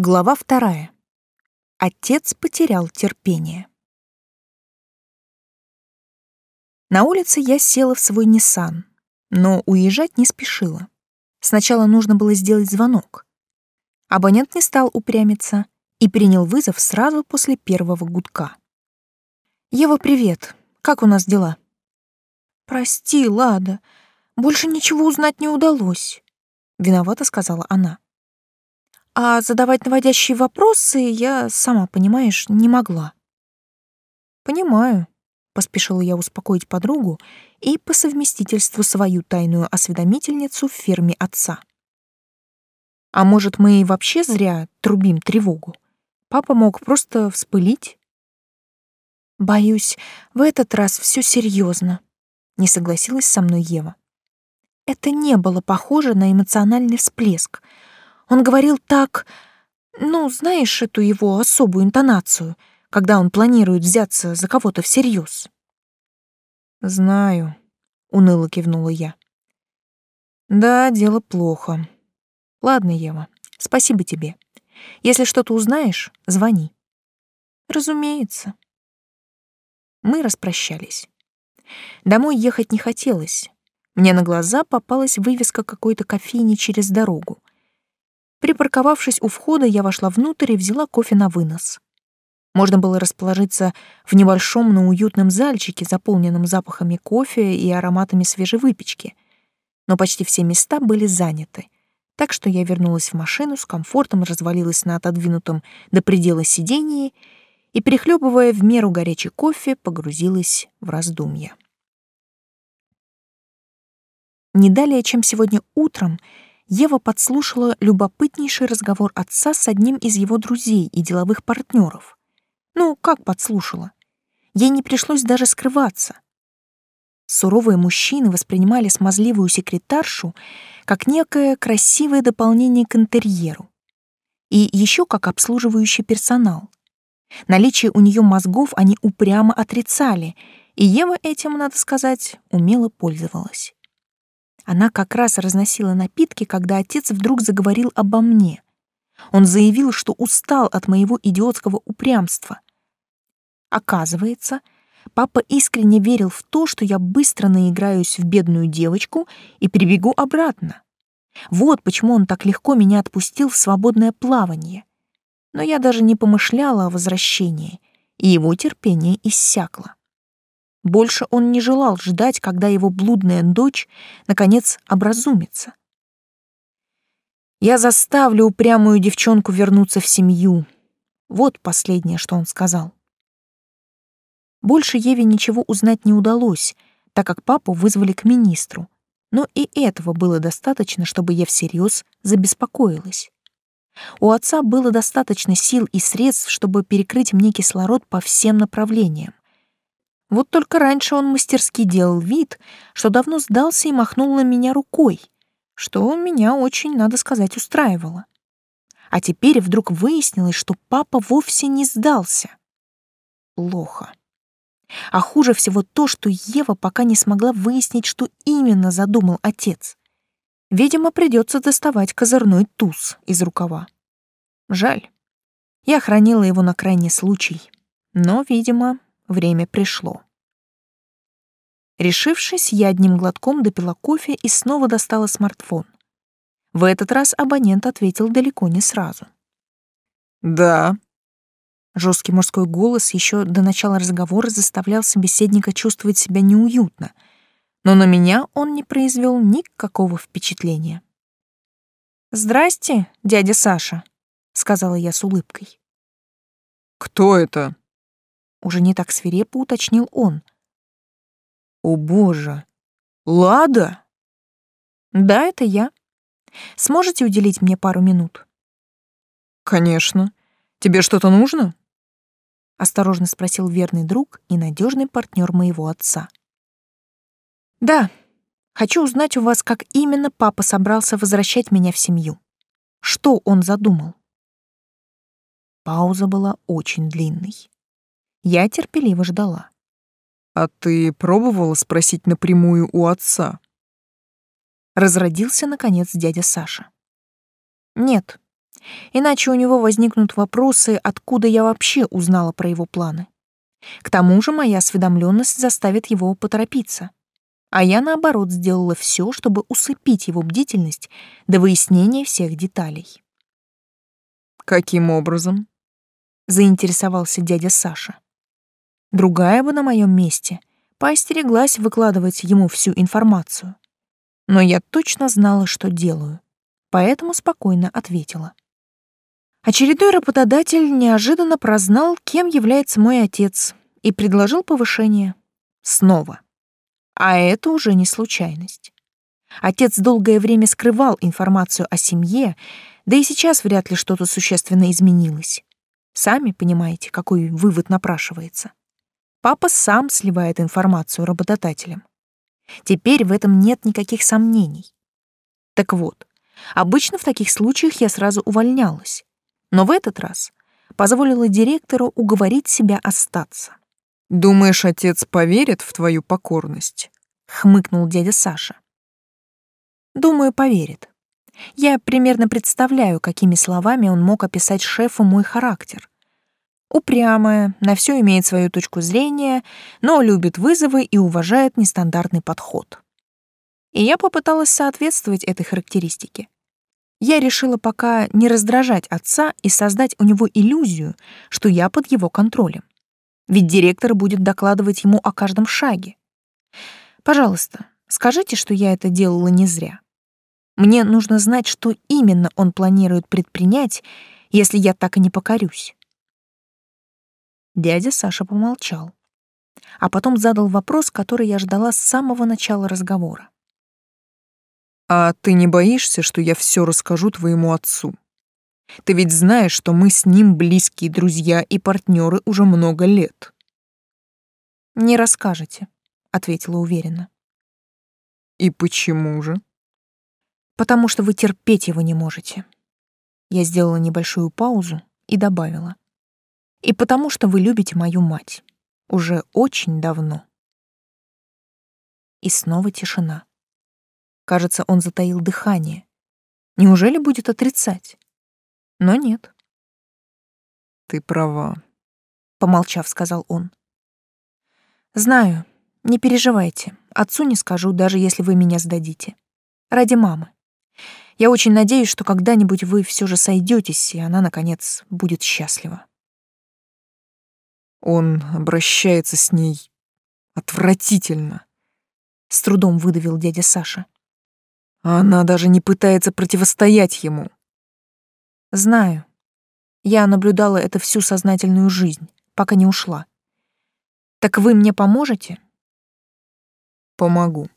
Глава вторая. Отец потерял терпение. На улице я села в свой Ниссан, но уезжать не спешила. Сначала нужно было сделать звонок. Абонент не стал упрямиться и принял вызов сразу после первого гудка. «Ева, привет. Как у нас дела?» «Прости, Лада. Больше ничего узнать не удалось», — виновата сказала она. А задавать наводящие вопросы я, сама понимаешь, не могла. Понимаю, поспешила я успокоить подругу и по совместительству свою тайную осведомительницу в фирме отца. А может, мы и вообще зря трубим тревогу? Папа мог просто вспылить. Боюсь, в этот раз все серьезно, не согласилась со мной Ева. Это не было похоже на эмоциональный всплеск — он говорил так, ну, знаешь эту его особую интонацию, когда он планирует взяться за кого-то всерьез. Знаю, уныло кивнула я. Да, дело плохо. Ладно, Ева, спасибо тебе. Если что-то узнаешь, звони. Разумеется. Мы распрощались. Домой ехать не хотелось. Мне на глаза попалась вывеска какой-то кофейни через дорогу. Припарковавшись у входа, я вошла внутрь и взяла кофе на вынос. Можно было расположиться в небольшом, но уютном зальчике, заполненном запахами кофе и ароматами свежей выпечки. Но почти все места были заняты. Так что я вернулась в машину, с комфортом развалилась на отодвинутом до предела сидении и, перехлебывая в меру горячий кофе, погрузилась в раздумья. Не далее, чем сегодня утром, Ева подслушала любопытнейший разговор отца с одним из его друзей и деловых партнеров. Ну, как подслушала? Ей не пришлось даже скрываться. Суровые мужчины воспринимали смазливую секретаршу как некое красивое дополнение к интерьеру. И еще как обслуживающий персонал. Наличие у нее мозгов они упрямо отрицали, и Ева этим, надо сказать, умело пользовалась. Она как раз разносила напитки, когда отец вдруг заговорил обо мне. Он заявил, что устал от моего идиотского упрямства. Оказывается, папа искренне верил в то, что я быстро наиграюсь в бедную девочку и прибегу обратно. Вот почему он так легко меня отпустил в свободное плавание. Но я даже не помышляла о возвращении, и его терпение иссякло. Больше он не желал ждать, когда его блудная дочь наконец образумится. Я заставлю упрямую девчонку вернуться в семью. Вот последнее, что он сказал. Больше Еве ничего узнать не удалось, так как папу вызвали к министру. Но и этого было достаточно, чтобы я всерьез забеспокоилась. У отца было достаточно сил и средств, чтобы перекрыть мне кислород по всем направлениям. Вот только раньше он мастерски делал вид, что давно сдался и махнул на меня рукой, что меня очень, надо сказать, устраивало. А теперь вдруг выяснилось, что папа вовсе не сдался. Плохо. А хуже всего то, что Ева пока не смогла выяснить, что именно задумал отец. Видимо, придется доставать козырной туз из рукава. Жаль. Я хранила его на крайний случай. Но, видимо, Время пришло. Решившись, я одним глотком допила кофе и снова достала смартфон. В этот раз абонент ответил далеко не сразу. «Да». Жесткий мужской голос еще до начала разговора заставлял собеседника чувствовать себя неуютно, но на меня он не произвел никакого впечатления. «Здрасте, дядя Саша», — сказала я с улыбкой. «Кто это?» Уже не так свирепо уточнил он. «О боже! Лада?» «Да, это я. Сможете уделить мне пару минут?» «Конечно. Тебе что-то нужно?» Осторожно спросил верный друг и надежный партнер моего отца. «Да. Хочу узнать у вас, как именно папа собрался возвращать меня в семью. Что он задумал?» Пауза была очень длинной. Я терпеливо ждала. «А ты пробовала спросить напрямую у отца?» Разродился, наконец, дядя Саша. «Нет, Иначе у него возникнут вопросы, откуда я вообще узнала про его планы. К тому же моя осведомленность заставит его поторопиться. А я, наоборот, сделала все, чтобы усыпить его бдительность до выяснения всех деталей. «Каким образом?» — заинтересовался дядя Саша. Другая бы на моем месте поостереглась выкладывать ему всю информацию. Но я точно знала, что делаю, поэтому спокойно ответила. Очередной работодатель неожиданно прознал, кем является мой отец, и предложил повышение. Снова. А это уже не случайность. Отец долгое время скрывал информацию о семье, да и сейчас вряд ли что-то существенно изменилось. Сами понимаете, какой вывод напрашивается. Папа сам сливает информацию работодателям. Теперь в этом нет никаких сомнений. Так вот, обычно в таких случаях я сразу увольнялась, но в этот раз позволила директору уговорить себя остаться. «Думаешь, отец поверит в твою покорность?» — хмыкнул дядя Саша. «Думаю, поверит. Я примерно представляю, какими словами он мог описать шефу мой характер. Упрямая, на все имеет свою точку зрения, но любит вызовы и уважает нестандартный подход. И я попыталась соответствовать этой характеристике. Я решила пока не раздражать отца и создать у него иллюзию, что я под его контролем. Ведь директор будет докладывать ему о каждом шаге. Пожалуйста, скажите, что я это делала не зря. Мне нужно знать, что именно он планирует предпринять, если я так и не покорюсь. Дядя Саша помолчал, а потом задал вопрос, который я ждала с самого начала разговора. А ты не боишься, что я все расскажу твоему отцу? Ты ведь знаешь, что мы с ним близкие друзья и партнеры уже много лет. Не расскажете, ответила уверенно. И почему же? Потому что вы терпеть его не можете. Я сделала небольшую паузу и добавила. И потому что вы любите мою мать. Уже очень давно. И снова тишина. Кажется, он затаил дыхание. Неужели будет отрицать? Но нет. Ты права, помолчав, сказал он. Знаю, не переживайте. Отцу не скажу, даже если вы меня сдадите. Ради мамы. Я очень надеюсь, что когда-нибудь вы все же сойдетесь, и она, наконец, будет счастлива. Он обращается с ней отвратительно. С трудом выдавил дядя Саша. А она даже не пытается противостоять ему. Знаю. Я наблюдала это всю сознательную жизнь, пока не ушла. Так вы мне поможете? Помогу.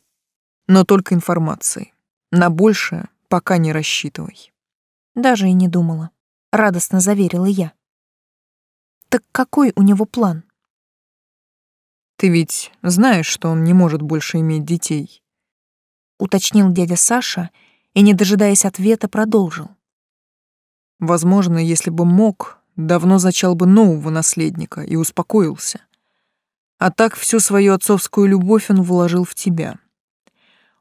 Но только информацией. На большее пока не рассчитывай. Даже и не думала. Радостно заверила я. Так какой у него план? Ты ведь знаешь, что он не может больше иметь детей уточнил дядя Саша и, не дожидаясь ответа, продолжил. Возможно, если бы мог, давно зачал бы нового наследника и успокоился. А так всю свою отцовскую любовь он вложил в тебя.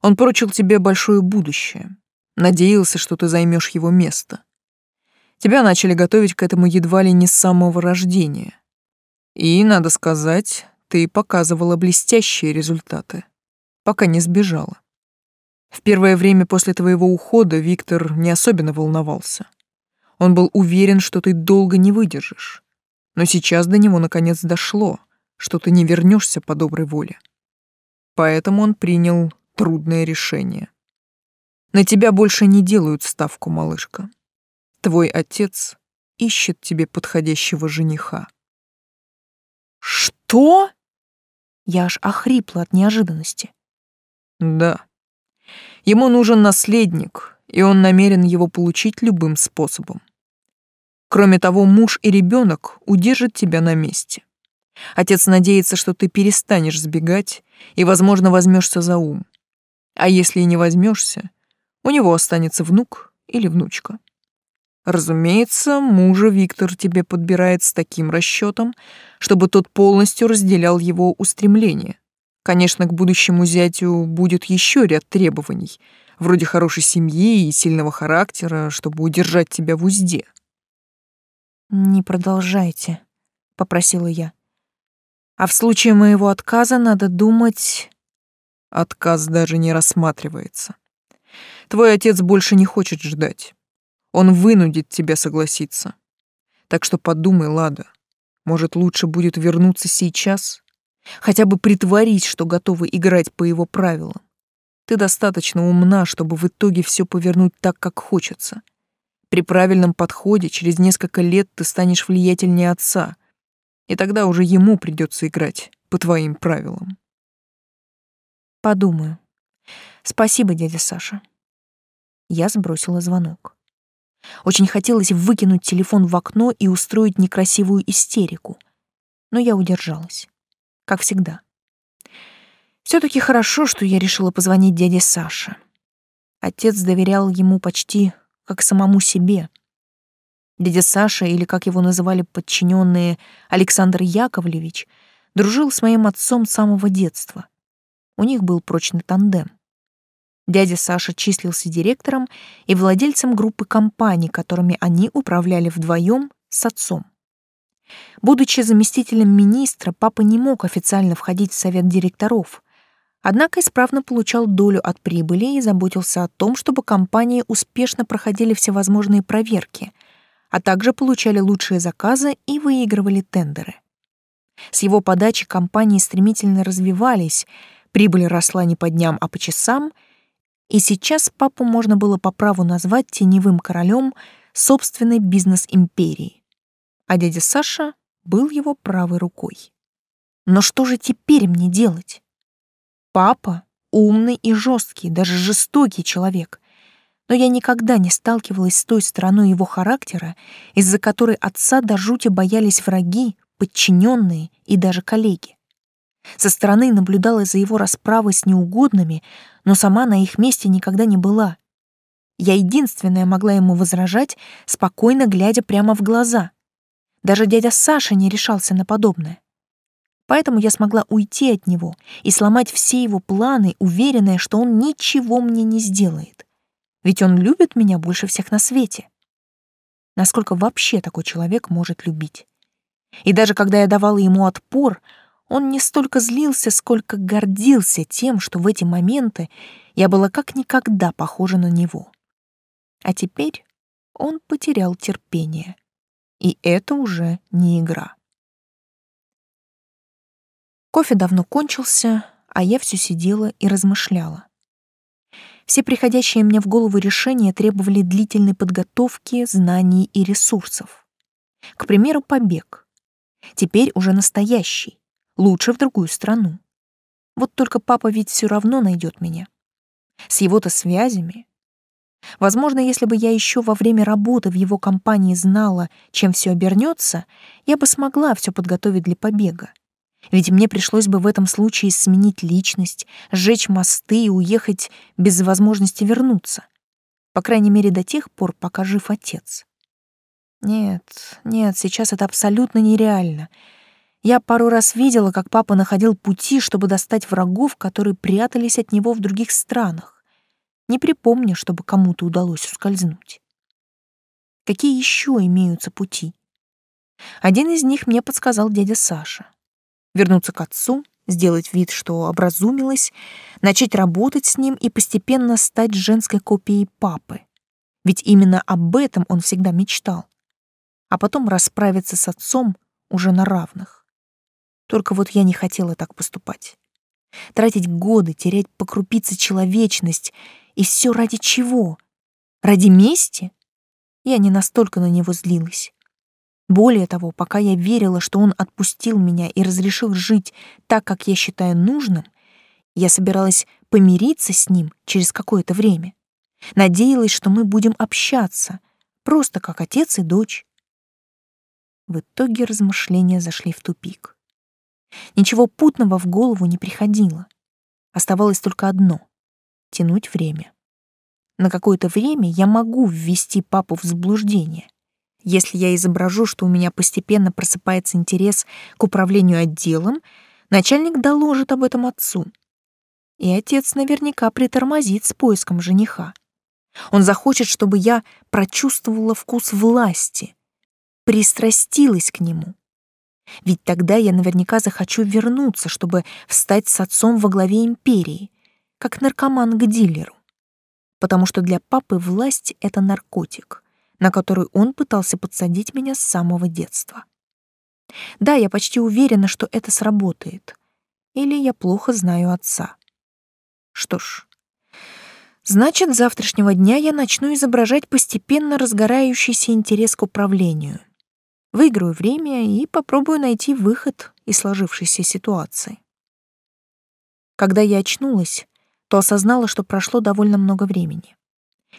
Он прочил тебе большое будущее, надеялся, что ты займешь его место. Тебя начали готовить к этому едва ли не с самого рождения. И, надо сказать, ты показывала блестящие результаты, пока не сбежала. В первое время после твоего ухода Виктор не особенно волновался. Он был уверен, что ты долго не выдержишь. Но сейчас до него наконец дошло, что ты не вернешься по доброй воле. Поэтому он принял трудное решение. На тебя больше не делают ставку, малышка. Твой отец ищет тебе подходящего жениха. Что? Я аж охрипла от неожиданности. Да. Ему нужен наследник, и он намерен его получить любым способом. Кроме того, муж и ребенок удержат тебя на месте. Отец надеется, что ты перестанешь сбегать и, возможно, возьмешься за ум. А если и не возьмешься, у него останется внук или внучка. Разумеется, мужа Виктор тебе подбирает с таким расчетом, чтобы тот полностью разделял его устремления. Конечно, к будущему зятю будет еще ряд требований, вроде хорошей семьи и сильного характера, чтобы удержать тебя в узде. «Не продолжайте», — попросила я. «А в случае моего отказа надо думать...» Отказ даже не рассматривается. Твой отец больше не хочет ждать. Он вынудит тебя согласиться. Так что подумай, Лада, может, лучше будет вернуться сейчас? Хотя бы притворить, что готова играть по его правилам. Ты достаточно умна, чтобы в итоге все повернуть так, как хочется. При правильном подходе через несколько лет ты станешь влиятельнее отца, и тогда уже ему придется играть по твоим правилам. Подумаю. Спасибо, дядя Саша. Я сбросила звонок. Очень хотелось выкинуть телефон в окно и устроить некрасивую истерику, но я удержалась, как всегда. все таки хорошо, что я решила позвонить дяде Саше. Отец доверял ему почти как самому себе. Дядя Саша, или как его называли подчиненные Александр Яковлевич, дружил с моим отцом с самого детства. У них был прочный тандем. Дядя Саша числился директором и владельцем группы компаний, которыми они управляли вдвоем с отцом. Будучи заместителем министра, папа не мог официально входить в совет директоров, однако исправно получал долю от прибыли и заботился о том, чтобы компании успешно проходили всевозможные проверки, а также получали лучшие заказы и выигрывали тендеры. С его подачи компании стремительно развивались, прибыль росла не по дням, а по часам — и сейчас папу можно было по праву назвать теневым королем собственной бизнес-империи. А дядя Саша был его правой рукой. Но что же теперь мне делать? Папа умный и жесткий, даже жестокий человек. Но я никогда не сталкивалась с той стороной его характера, из-за которой отца до жути боялись враги, подчиненные и даже коллеги. Со стороны наблюдала за его расправой с неугодными, но сама на их месте никогда не была. Я единственная могла ему возражать, спокойно глядя прямо в глаза. Даже дядя Саша не решался на подобное. Поэтому я смогла уйти от него и сломать все его планы, уверенная, что он ничего мне не сделает. Ведь он любит меня больше всех на свете. Насколько вообще такой человек может любить? И даже когда я давала ему отпор, он не столько злился, сколько гордился тем, что в эти моменты я была как никогда похожа на него. А теперь он потерял терпение. И это уже не игра. Кофе давно кончился, а я все сидела и размышляла. Все приходящие мне в голову решения требовали длительной подготовки, знаний и ресурсов. К примеру, побег. Теперь уже настоящий, Лучше в другую страну. Вот только папа ведь все равно найдет меня. С его-то связями. Возможно, если бы я еще во время работы в его компании знала, чем все обернется, я бы смогла все подготовить для побега. Ведь мне пришлось бы в этом случае сменить личность, сжечь мосты и уехать без возможности вернуться. По крайней мере, до тех пор, пока жив отец. Нет, нет, сейчас это абсолютно нереально — я пару раз видела, как папа находил пути, чтобы достать врагов, которые прятались от него в других странах. Не припомню, чтобы кому-то удалось ускользнуть. Какие еще имеются пути? Один из них мне подсказал дядя Саша. Вернуться к отцу, сделать вид, что образумилась, начать работать с ним и постепенно стать женской копией папы. Ведь именно об этом он всегда мечтал. А потом расправиться с отцом уже на равных. Только вот я не хотела так поступать. Тратить годы, терять по крупице человечность. И все ради чего? Ради мести? Я не настолько на него злилась. Более того, пока я верила, что он отпустил меня и разрешил жить так, как я считаю нужным, я собиралась помириться с ним через какое-то время. Надеялась, что мы будем общаться, просто как отец и дочь. В итоге размышления зашли в тупик. Ничего путного в голову не приходило. Оставалось только одно — тянуть время. На какое-то время я могу ввести папу в заблуждение. Если я изображу, что у меня постепенно просыпается интерес к управлению отделом, начальник доложит об этом отцу. И отец наверняка притормозит с поиском жениха. Он захочет, чтобы я прочувствовала вкус власти, пристрастилась к нему. Ведь тогда я наверняка захочу вернуться, чтобы встать с отцом во главе империи, как наркоман к дилеру. Потому что для папы власть — это наркотик, на который он пытался подсадить меня с самого детства. Да, я почти уверена, что это сработает. Или я плохо знаю отца. Что ж, значит, с завтрашнего дня я начну изображать постепенно разгорающийся интерес к управлению. Выиграю время и попробую найти выход из сложившейся ситуации. Когда я очнулась, то осознала, что прошло довольно много времени.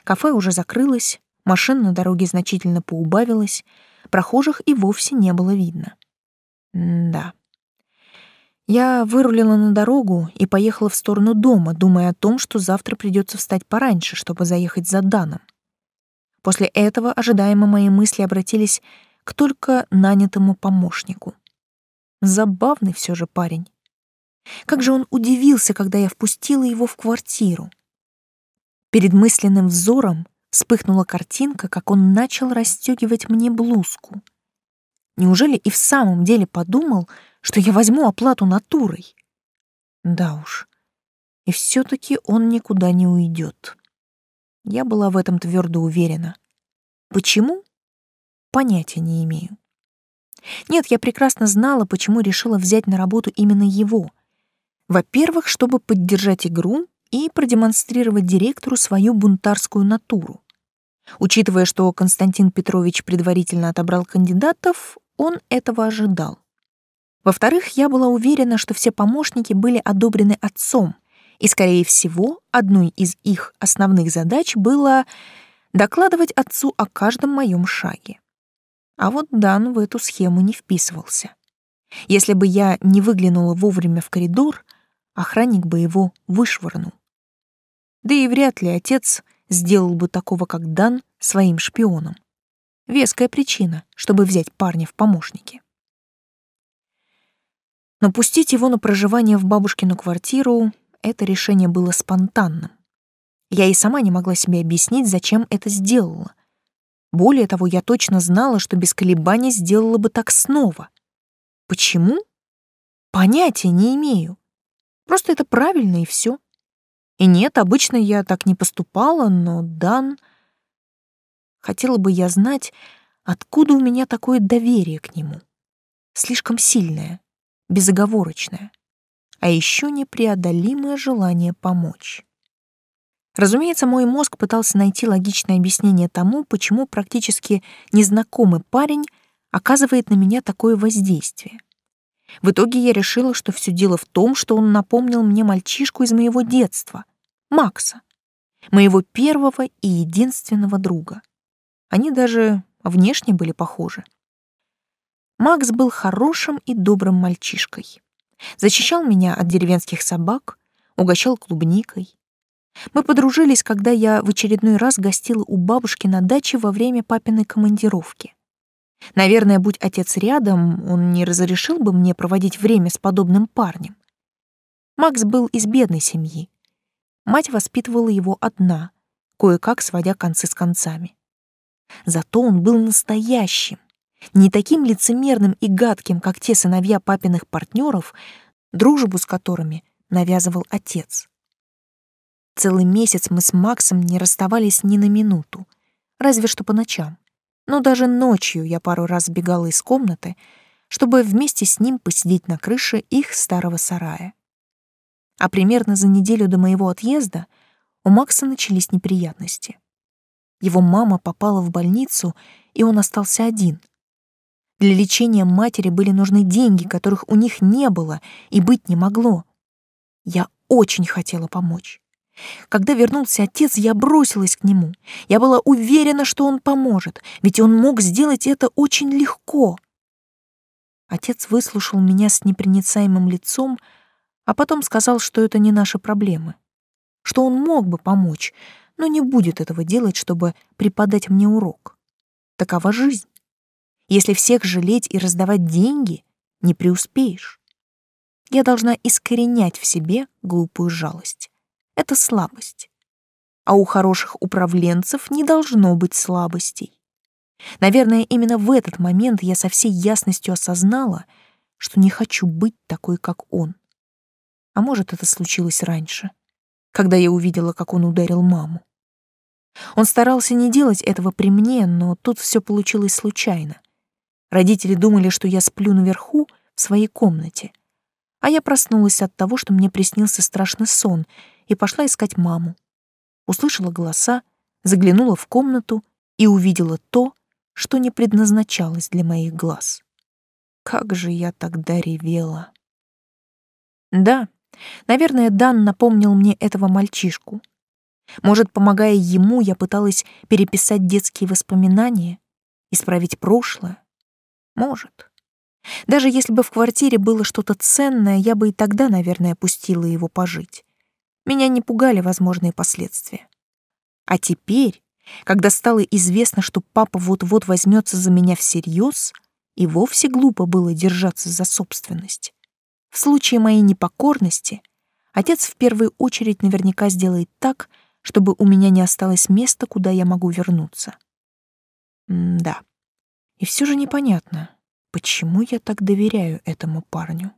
Кафе уже закрылось, машин на дороге значительно поубавилось, прохожих и вовсе не было видно. М да. Я вырулила на дорогу и поехала в сторону дома, думая о том, что завтра придется встать пораньше, чтобы заехать за Даном. После этого ожидаемо мои мысли обратились к только нанятому помощнику. Забавный все же парень. Как же он удивился, когда я впустила его в квартиру. Перед мысленным взором вспыхнула картинка, как он начал расстегивать мне блузку. Неужели и в самом деле подумал, что я возьму оплату натурой? Да уж. И все таки он никуда не уйдет. Я была в этом твердо уверена. Почему? Понятия не имею. Нет, я прекрасно знала, почему решила взять на работу именно его. Во-первых, чтобы поддержать игру и продемонстрировать директору свою бунтарскую натуру. Учитывая, что Константин Петрович предварительно отобрал кандидатов, он этого ожидал. Во-вторых, я была уверена, что все помощники были одобрены отцом, и, скорее всего, одной из их основных задач было докладывать отцу о каждом моем шаге. А вот Дан в эту схему не вписывался. Если бы я не выглянула вовремя в коридор, охранник бы его вышвырнул. Да и вряд ли отец сделал бы такого, как Дан, своим шпионом. Веская причина, чтобы взять парня в помощники. Но пустить его на проживание в бабушкину квартиру — это решение было спонтанным. Я и сама не могла себе объяснить, зачем это сделала. Более того, я точно знала, что без колебаний сделала бы так снова. Почему? Понятия не имею. Просто это правильно и все. И нет, обычно я так не поступала, но Дан... Хотела бы я знать, откуда у меня такое доверие к нему. Слишком сильное, безоговорочное, а еще непреодолимое желание помочь. Разумеется, мой мозг пытался найти логичное объяснение тому, почему практически незнакомый парень оказывает на меня такое воздействие. В итоге я решила, что все дело в том, что он напомнил мне мальчишку из моего детства, Макса, моего первого и единственного друга. Они даже внешне были похожи. Макс был хорошим и добрым мальчишкой. Защищал меня от деревенских собак, угощал клубникой, мы подружились, когда я в очередной раз гостила у бабушки на даче во время папиной командировки. Наверное, будь отец рядом, он не разрешил бы мне проводить время с подобным парнем. Макс был из бедной семьи. Мать воспитывала его одна, кое-как сводя концы с концами. Зато он был настоящим, не таким лицемерным и гадким, как те сыновья папиных партнеров, дружбу с которыми навязывал отец. Целый месяц мы с Максом не расставались ни на минуту, разве что по ночам. Но даже ночью я пару раз бегала из комнаты, чтобы вместе с ним посидеть на крыше их старого сарая. А примерно за неделю до моего отъезда у Макса начались неприятности. Его мама попала в больницу, и он остался один. Для лечения матери были нужны деньги, которых у них не было и быть не могло. Я очень хотела помочь. Когда вернулся отец, я бросилась к нему. Я была уверена, что он поможет, ведь он мог сделать это очень легко. Отец выслушал меня с непроницаемым лицом, а потом сказал, что это не наши проблемы, что он мог бы помочь, но не будет этого делать, чтобы преподать мне урок. Такова жизнь. Если всех жалеть и раздавать деньги, не преуспеешь. я должна искоренять в себе глупую жалость. Это слабость. А у хороших управленцев не должно быть слабостей. Наверное, именно в этот момент я со всей ясностью осознала, что не хочу быть такой, как он. А может, это случилось раньше, когда я увидела, как он ударил маму. Он старался не делать этого при мне, но тут все получилось случайно. Родители думали, что я сплю наверху в своей комнате, а я проснулась от того, что мне приснился страшный сон, и пошла искать маму. Услышала голоса, заглянула в комнату и увидела то, что не предназначалось для моих глаз. Как же я тогда ревела. Да, наверное, Дан напомнил мне этого мальчишку. Может, помогая ему, я пыталась переписать детские воспоминания, исправить прошлое? Может. Даже если бы в квартире было что-то ценное, я бы и тогда, наверное, пустила его пожить. Меня не пугали возможные последствия. А теперь, когда стало известно, что папа вот-вот возьмется за меня всерьез, и вовсе глупо было держаться за собственность. В случае моей непокорности отец в первую очередь наверняка сделает так, чтобы у меня не осталось места, куда я могу вернуться. М да. И все же непонятно, почему я так доверяю этому парню.